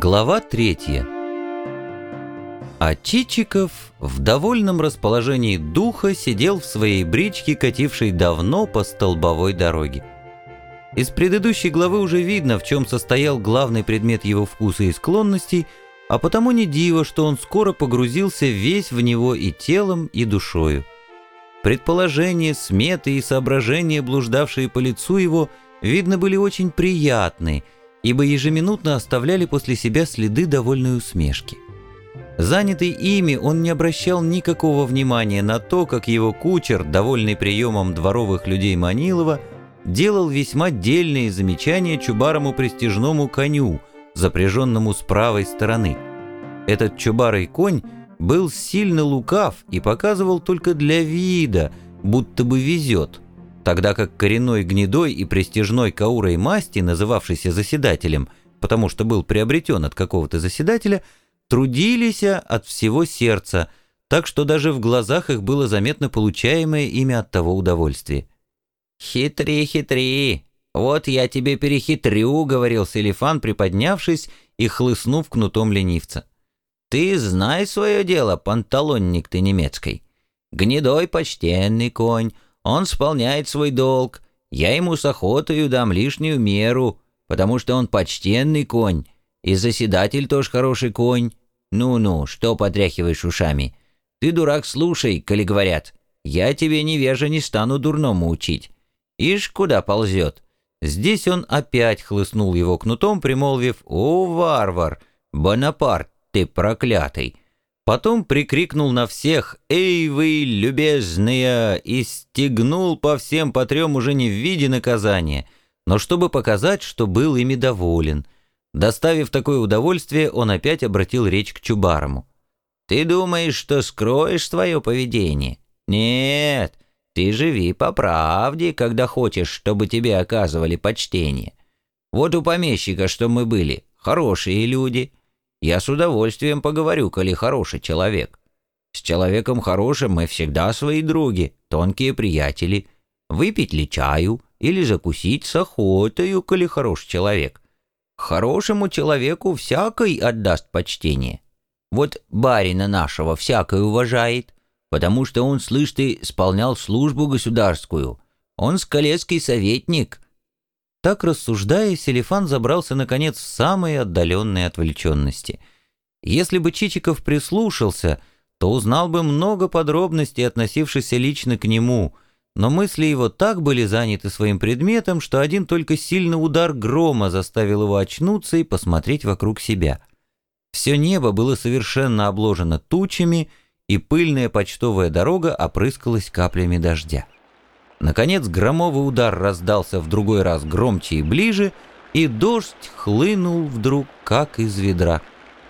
Глава третья. А Чичиков в довольном расположении духа сидел в своей бричке, катившей давно по столбовой дороге. Из предыдущей главы уже видно, в чем состоял главный предмет его вкуса и склонностей, а потому не диво, что он скоро погрузился весь в него и телом, и душою. Предположения, сметы и соображения, блуждавшие по лицу его, видно, были очень приятны — ибо ежеминутно оставляли после себя следы довольной усмешки. Занятый ими, он не обращал никакого внимания на то, как его кучер, довольный приемом дворовых людей Манилова, делал весьма дельные замечания чубарому престижному коню, запряженному с правой стороны. Этот чубарый конь был сильно лукав и показывал только для вида, будто бы везет – тогда как коренной гнедой и престижной каурой масти, называвшийся заседателем, потому что был приобретен от какого-то заседателя, трудились от всего сердца, так что даже в глазах их было заметно получаемое ими от того удовольствие. «Хитри, хитри! Вот я тебе перехитрю», — говорил Селифан, приподнявшись и хлыстнув кнутом ленивца. «Ты знай свое дело, панталонник ты немецкий. Гнедой почтенный конь, он исполняет свой долг. Я ему с охотою дам лишнюю меру, потому что он почтенный конь, и заседатель тоже хороший конь. Ну-ну, что потряхиваешь ушами? Ты, дурак, слушай, коли говорят. Я тебе невежа не стану дурному учить. Ишь, куда ползет. Здесь он опять хлыстнул его кнутом, примолвив «О, варвар! Бонапарт, ты проклятый!» Потом прикрикнул на всех «Эй вы, любезные!» и стегнул по всем по трем уже не в виде наказания, но чтобы показать, что был ими доволен. Доставив такое удовольствие, он опять обратил речь к Чубарому. «Ты думаешь, что скроешь свое поведение? Нет, ты живи по правде, когда хочешь, чтобы тебе оказывали почтение. Вот у помещика, что мы были, хорошие люди». Я с удовольствием поговорю, коли хороший человек. С человеком хорошим мы всегда свои други, тонкие приятели. Выпить ли чаю или закусить с охотою, коли хороший человек. Хорошему человеку всякой отдаст почтение. Вот барина нашего всякой уважает, потому что он, слышь ты, исполнял службу государскую. Он скалецкий советник, так рассуждая, Селифан забрался, наконец, в самые отдаленные отвлеченности. Если бы Чичиков прислушался, то узнал бы много подробностей, относившихся лично к нему, но мысли его так были заняты своим предметом, что один только сильный удар грома заставил его очнуться и посмотреть вокруг себя. Все небо было совершенно обложено тучами, и пыльная почтовая дорога опрыскалась каплями дождя. Наконец громовый удар раздался в другой раз громче и ближе, и дождь хлынул вдруг, как из ведра.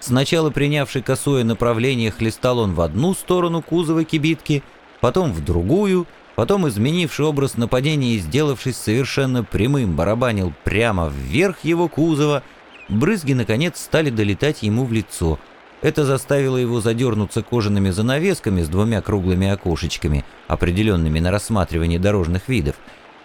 Сначала принявший косое направление хлестал он в одну сторону кузова кибитки, потом в другую, потом изменивший образ нападения и сделавшись совершенно прямым, барабанил прямо вверх его кузова, брызги, наконец, стали долетать ему в лицо — это заставило его задернуться кожаными занавесками с двумя круглыми окошечками, определенными на рассматривание дорожных видов,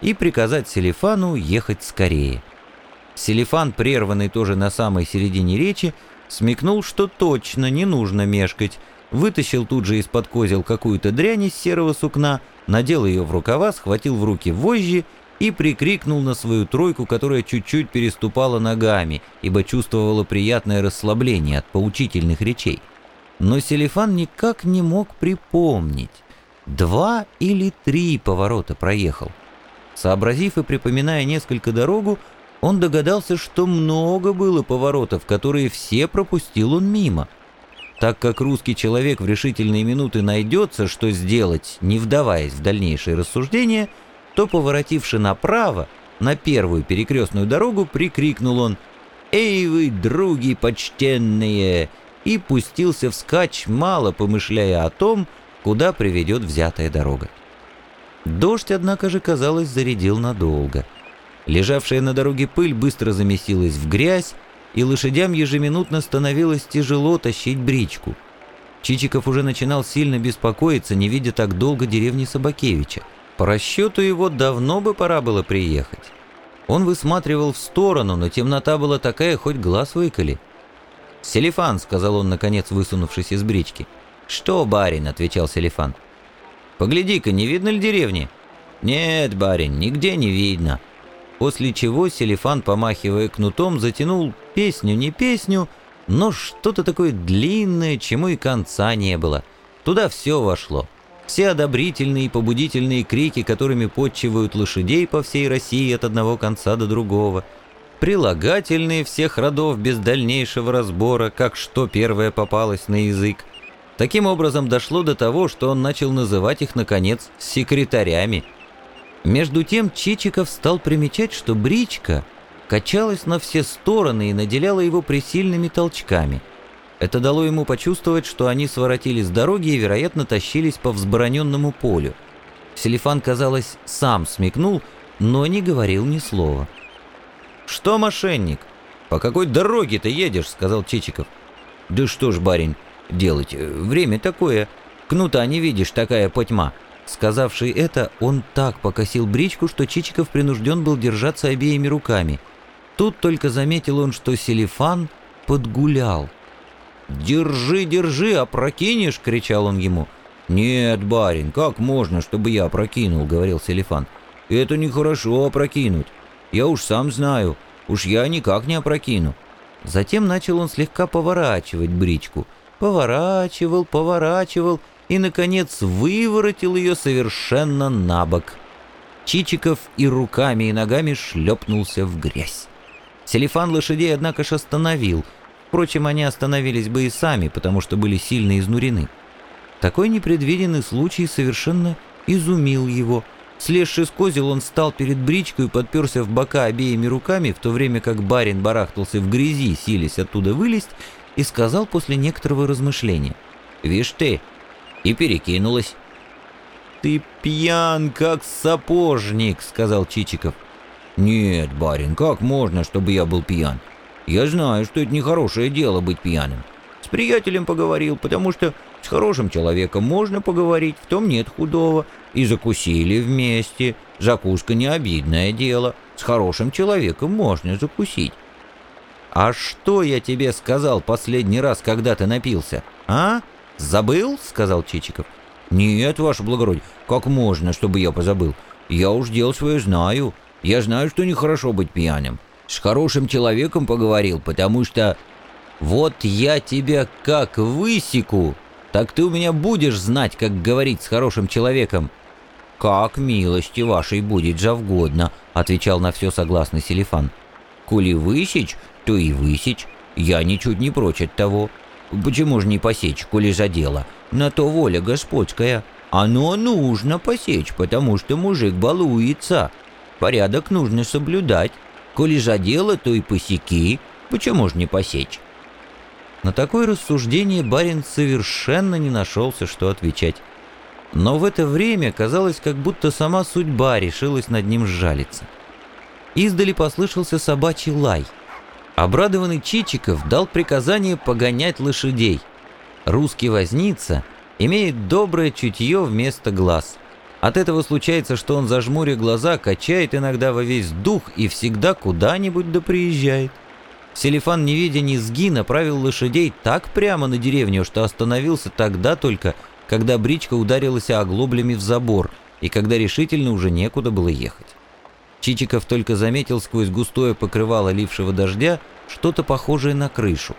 и приказать Селифану ехать скорее. Селифан, прерванный тоже на самой середине речи, смекнул, что точно не нужно мешкать, вытащил тут же из-под козел какую-то дрянь из серого сукна, надел ее в рукава, схватил в руки вожжи и прикрикнул на свою тройку, которая чуть-чуть переступала ногами, ибо чувствовала приятное расслабление от поучительных речей. Но Селифан никак не мог припомнить. Два или три поворота проехал. Сообразив и припоминая несколько дорогу, он догадался, что много было поворотов, которые все пропустил он мимо. Так как русский человек в решительные минуты найдется, что сделать, не вдаваясь в дальнейшие рассуждения, то, поворотивши направо, на первую перекрестную дорогу, прикрикнул он «Эй вы, други почтенные!» и пустился вскачь, мало помышляя о том, куда приведет взятая дорога. Дождь, однако же, казалось, зарядил надолго. Лежавшая на дороге пыль быстро замесилась в грязь, и лошадям ежеминутно становилось тяжело тащить бричку. Чичиков уже начинал сильно беспокоиться, не видя так долго деревни Собакевича. По расчету его давно бы пора было приехать. Он высматривал в сторону, но темнота была такая, хоть глаз выколи. «Селифан», — сказал он, наконец, высунувшись из брички. «Что, барин?» — отвечал Селифан. «Погляди-ка, не видно ли деревни?» «Нет, барин, нигде не видно». После чего Селифан, помахивая кнутом, затянул песню, не песню, но что-то такое длинное, чему и конца не было. Туда все вошло. Все одобрительные и побудительные крики, которыми подчивают лошадей по всей России от одного конца до другого. Прилагательные всех родов без дальнейшего разбора, как что первое попалось на язык. Таким образом дошло до того, что он начал называть их, наконец, секретарями – между тем Чичиков стал примечать, что бричка качалась на все стороны и наделяла его присильными толчками. Это дало ему почувствовать, что они своротили с дороги и, вероятно, тащились по взбороненному полю. Селифан, казалось, сам смекнул, но не говорил ни слова. «Что, мошенник? По какой дороге ты едешь?» — сказал Чичиков. «Да что ж, барин, делать? Время такое. Кнута не видишь, такая потьма. Сказавший это, он так покосил бричку, что Чичиков принужден был держаться обеими руками. Тут только заметил он, что Селифан подгулял. «Держи, держи, опрокинешь!» — кричал он ему. «Нет, барин, как можно, чтобы я опрокинул?» — говорил Селифан. «Это нехорошо опрокинуть. Я уж сам знаю, уж я никак не опрокину». Затем начал он слегка поворачивать бричку. Поворачивал, поворачивал — и, наконец, выворотил ее совершенно на бок. Чичиков и руками, и ногами шлепнулся в грязь. Селифан лошадей, однако ж, остановил. Впрочем, они остановились бы и сами, потому что были сильно изнурены. Такой непредвиденный случай совершенно изумил его. Слезший с козел, он стал перед бричкой и подперся в бока обеими руками, в то время как барин барахтался в грязи, силясь оттуда вылезть, и сказал после некоторого размышления. «Вишь ты, и перекинулась. «Ты пьян, как сапожник», — сказал Чичиков. «Нет, барин, как можно, чтобы я был пьян? Я знаю, что это нехорошее дело быть пьяным. С приятелем поговорил, потому что с хорошим человеком можно поговорить, в том нет худого. И закусили вместе. Закуска не обидное дело. С хорошим человеком можно закусить. «А что я тебе сказал последний раз, когда ты напился, а?» «Забыл?» — сказал Чичиков. «Нет, ваше благородие, как можно, чтобы я позабыл? Я уж дело свое знаю. Я знаю, что нехорошо быть пьяным. С хорошим человеком поговорил, потому что... Вот я тебя как высеку, так ты у меня будешь знать, как говорить с хорошим человеком». «Как милости вашей будет завгодно», — отвечал на все согласный Селифан. «Коли высечь, то и высечь. Я ничуть не прочь от того. Почему же не посечь, коли за дело? На то воля господская. Оно нужно посечь, потому что мужик балуется. Порядок нужно соблюдать. Коли за дело, то и посеки. Почему же не посечь? На такое рассуждение барин совершенно не нашелся, что отвечать. Но в это время казалось, как будто сама судьба решилась над ним сжалиться. Издали послышался собачий лай — Обрадованный Чичиков дал приказание погонять лошадей. Русский возница имеет доброе чутье вместо глаз. От этого случается, что он, зажмуря глаза, качает иногда во весь дух и всегда куда-нибудь да приезжает. Селифан, не видя низги, направил лошадей так прямо на деревню, что остановился тогда только, когда бричка ударилась оглоблями в забор, и когда решительно уже некуда было ехать. Чичиков только заметил сквозь густое покрывало лившего дождя что-то похожее на крышу.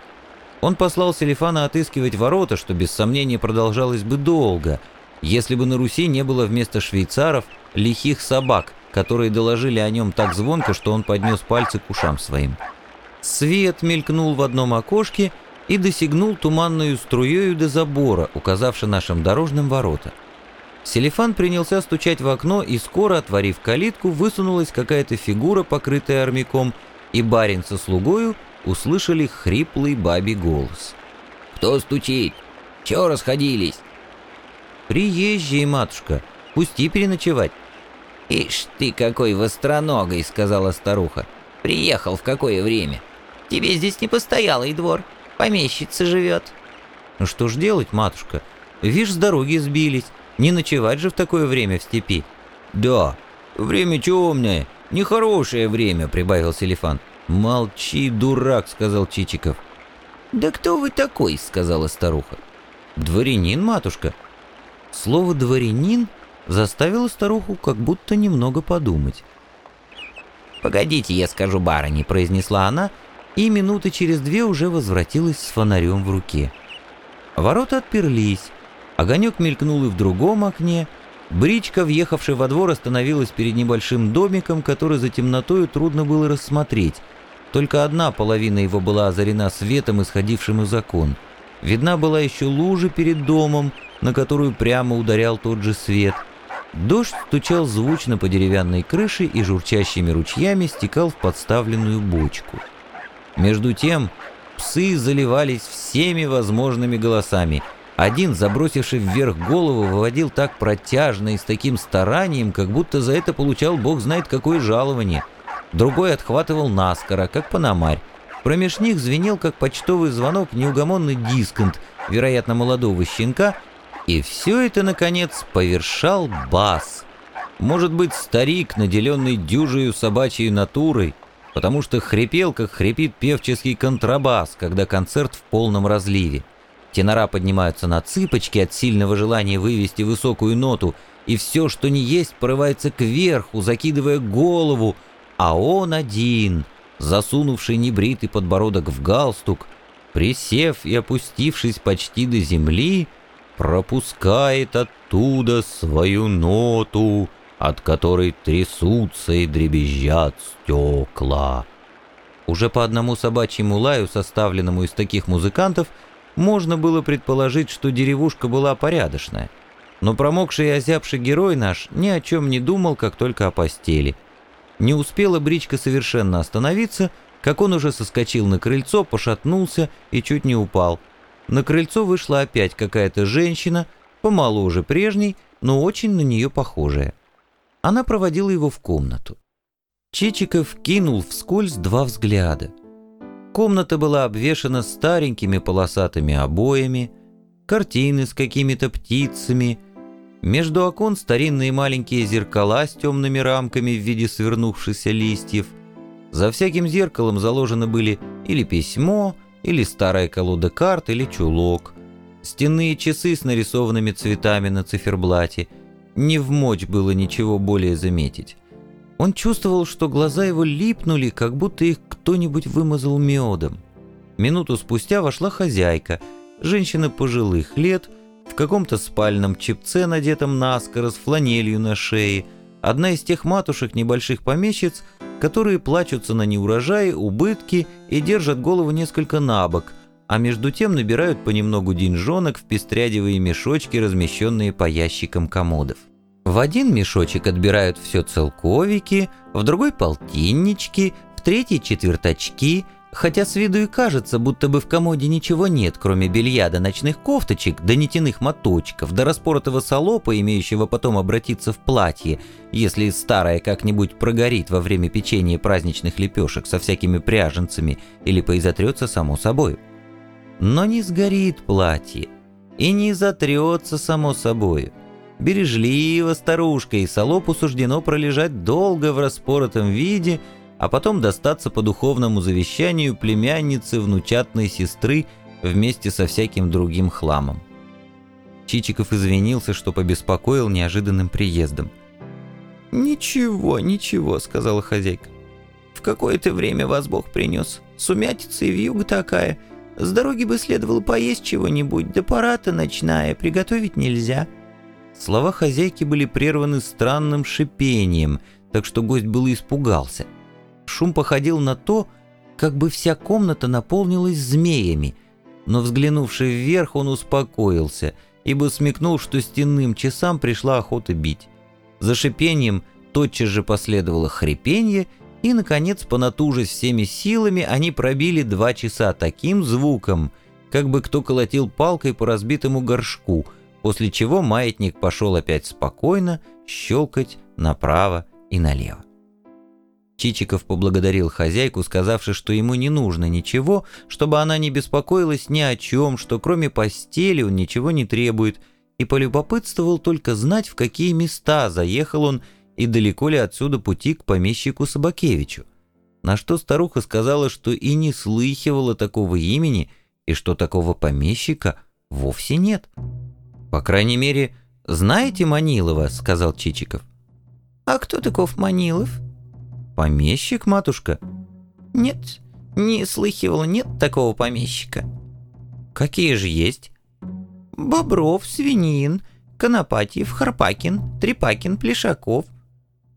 Он послал Селифана отыскивать ворота, что без сомнения продолжалось бы долго, если бы на Руси не было вместо швейцаров лихих собак, которые доложили о нем так звонко, что он поднес пальцы к ушам своим. Свет мелькнул в одном окошке и досягнул туманную струею до забора, указавши нашим дорожным ворота. Селифан принялся стучать в окно, и скоро, отворив калитку, высунулась какая-то фигура, покрытая армяком, и барин со слугою услышали хриплый бабий голос. «Кто стучит? Чего расходились?» «Приезжие, матушка, пусти переночевать». «Ишь ты какой востроногой», — сказала старуха. «Приехал в какое время? Тебе здесь не постоялый двор, помещица живет». «Ну что ж делать, матушка? Вишь, с дороги сбились». Не ночевать же в такое время в степи. Да, время темное, нехорошее время, прибавил Селифан. Молчи, дурак, сказал Чичиков. «Да кто вы такой?» — сказала старуха. «Дворянин, матушка». Слово «дворянин» заставило старуху как будто немного подумать. «Погодите, я скажу барыне», — произнесла она, и минуты через две уже возвратилась с фонарем в руке. Ворота отперлись, огонек мелькнул и в другом окне, бричка, въехавшая во двор, остановилась перед небольшим домиком, который за темнотою трудно было рассмотреть. Только одна половина его была озарена светом, исходившим из окон. Видна была еще лужа перед домом, на которую прямо ударял тот же свет — Дождь стучал звучно по деревянной крыше и журчащими ручьями стекал в подставленную бочку. Между тем псы заливались всеми возможными голосами. Один, забросивший вверх голову, выводил так протяжно и с таким старанием, как будто за это получал бог знает какое жалование. Другой отхватывал наскоро, как панамарь. Промеж них звенел, как почтовый звонок, неугомонный дисконт, вероятно, молодого щенка, и все это, наконец, повершал бас. Может быть, старик, наделенный дюжею собачьей натурой, потому что хрипел, как хрипит певческий контрабас, когда концерт в полном разливе. Тенора поднимаются на цыпочки от сильного желания вывести высокую ноту, и все, что не есть, порывается кверху, закидывая голову, а он один, засунувший небритый подбородок в галстук, присев и опустившись почти до земли, — пропускает оттуда свою ноту, от которой трясутся и дребезжат стекла. Уже по одному собачьему лаю, составленному из таких музыкантов, можно было предположить, что деревушка была порядочная. Но промокший и озябший герой наш ни о чем не думал, как только о постели. Не успела бричка совершенно остановиться, как он уже соскочил на крыльцо, пошатнулся и чуть не упал – на крыльцо вышла опять какая-то женщина, помоложе прежней, но очень на нее похожая. Она проводила его в комнату. Чичиков кинул вскользь два взгляда. Комната была обвешана старенькими полосатыми обоями, картины с какими-то птицами, между окон старинные маленькие зеркала с темными рамками в виде свернувшихся листьев. За всяким зеркалом заложены были или письмо, или старая колода карт, или чулок. Стенные часы с нарисованными цветами на циферблате. Не в мочь было ничего более заметить. Он чувствовал, что глаза его липнули, как будто их кто-нибудь вымазал медом. Минуту спустя вошла хозяйка, женщина пожилых лет, в каком-то спальном чепце, надетом наскоро, с фланелью на шее, одна из тех матушек небольших помещиц, которые плачутся на неурожае, убытки и держат голову несколько набок, а между тем набирают понемногу деньжонок в пестрядевые мешочки, размещенные по ящикам комодов. В один мешочек отбирают все целковики, в другой полтиннички, в третий четверточки – хотя с виду и кажется, будто бы в комоде ничего нет, кроме белья до ночных кофточек, до нитяных моточков, до распоротого солопа, имеющего потом обратиться в платье, если старое как-нибудь прогорит во время печенья праздничных лепешек со всякими пряженцами или поизотрется само собой. Но не сгорит платье и не затрется само собой. Бережливо старушка и солопу суждено пролежать долго в распоротом виде – а потом достаться по духовному завещанию племянницы внучатной сестры вместе со всяким другим хламом. Чичиков извинился, что побеспокоил неожиданным приездом. «Ничего, ничего», — сказала хозяйка. «В какое-то время вас Бог принес. Сумятица и вьюга такая. С дороги бы следовало поесть чего-нибудь, да пора-то ночная, приготовить нельзя». Слова хозяйки были прерваны странным шипением, так что гость был испугался. Шум походил на то, как бы вся комната наполнилась змеями, но, взглянувший вверх, он успокоился, ибо смекнул, что стенным часам пришла охота бить. За шипением тотчас же последовало хрипенье, и, наконец, понатужась всеми силами, они пробили два часа таким звуком, как бы кто колотил палкой по разбитому горшку, после чего маятник пошел опять спокойно щелкать направо и налево. Чичиков поблагодарил хозяйку, сказавши, что ему не нужно ничего, чтобы она не беспокоилась ни о чем, что кроме постели он ничего не требует, и полюбопытствовал только знать, в какие места заехал он и далеко ли отсюда пути к помещику Собакевичу. На что старуха сказала, что и не слыхивала такого имени, и что такого помещика вовсе нет. По крайней мере, знаете Манилова, сказал Чичиков. А кто таков Манилов? Помещик, матушка? Нет, не слыхивал, нет такого помещика. Какие же есть? Бобров, Свинин, Конопатьев, Харпакин, Трепакин, Плешаков.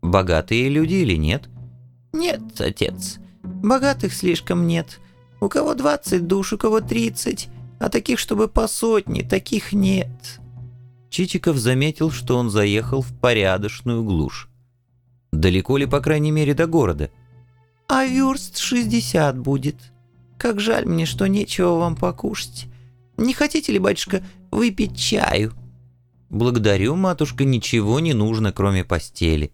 Богатые люди или нет? Нет, отец, богатых слишком нет. У кого двадцать душ, у кого тридцать, а таких, чтобы по сотне, таких нет. Чичиков заметил, что он заехал в порядочную глушь. Далеко ли, по крайней мере, до города? А верст шестьдесят будет. Как жаль мне, что нечего вам покушать. Не хотите ли, батюшка, выпить чаю?» «Благодарю, матушка, ничего не нужно, кроме постели».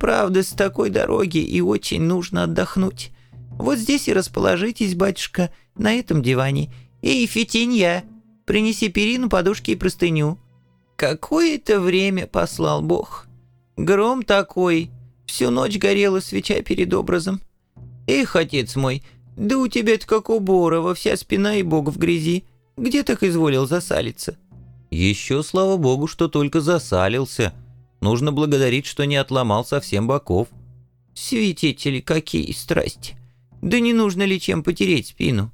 «Правда, с такой дороги и очень нужно отдохнуть. Вот здесь и расположитесь, батюшка, на этом диване. Эй, Фитинья, принеси перину, подушки и простыню. Какое-то время послал Бог. Гром такой, всю ночь горела свеча перед образом. Эх, отец мой, да у тебя-то как у Борова, вся спина и бог в грязи. Где так изволил засалиться?» «Еще, слава богу, что только засалился. Нужно благодарить, что не отломал совсем боков». «Святители, какие страсти! Да не нужно ли чем потереть спину?»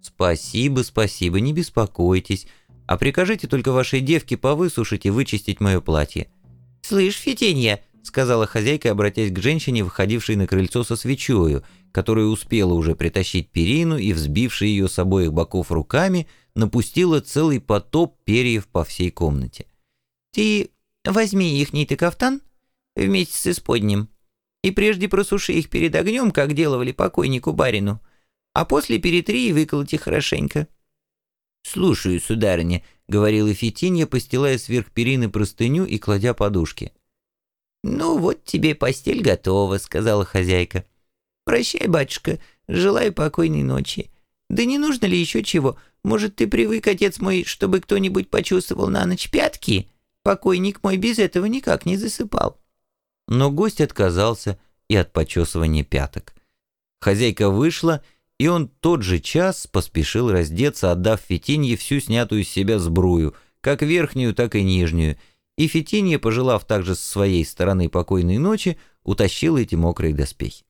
«Спасибо, спасибо, не беспокойтесь. А прикажите только вашей девке повысушить и вычистить мое платье». «Слышь, Фитенья, сказала хозяйка, обратясь к женщине, выходившей на крыльцо со свечою, которая успела уже притащить перину и, взбивши ее с обоих боков руками, напустила целый потоп перьев по всей комнате. «Ты возьми ихний-то кафтан вместе с исподним и прежде просуши их перед огнем, как делали покойнику барину, а после перетри и выколоти хорошенько». «Слушаю, сударыня», — говорила Фитинья, постилая сверх перины простыню и кладя подушки. «Ну вот тебе постель готова», — сказала хозяйка. «Прощай, батюшка, желаю покойной ночи. Да не нужно ли еще чего? Может, ты привык, отец мой, чтобы кто-нибудь почувствовал на ночь пятки? Покойник мой без этого никак не засыпал». Но гость отказался и от почесывания пяток. Хозяйка вышла, и он тот же час поспешил раздеться, отдав Фетинье всю снятую с себя сбрую, как верхнюю, так и нижнюю, и Фетинья, пожелав также с своей стороны покойной ночи, утащила эти мокрые доспехи.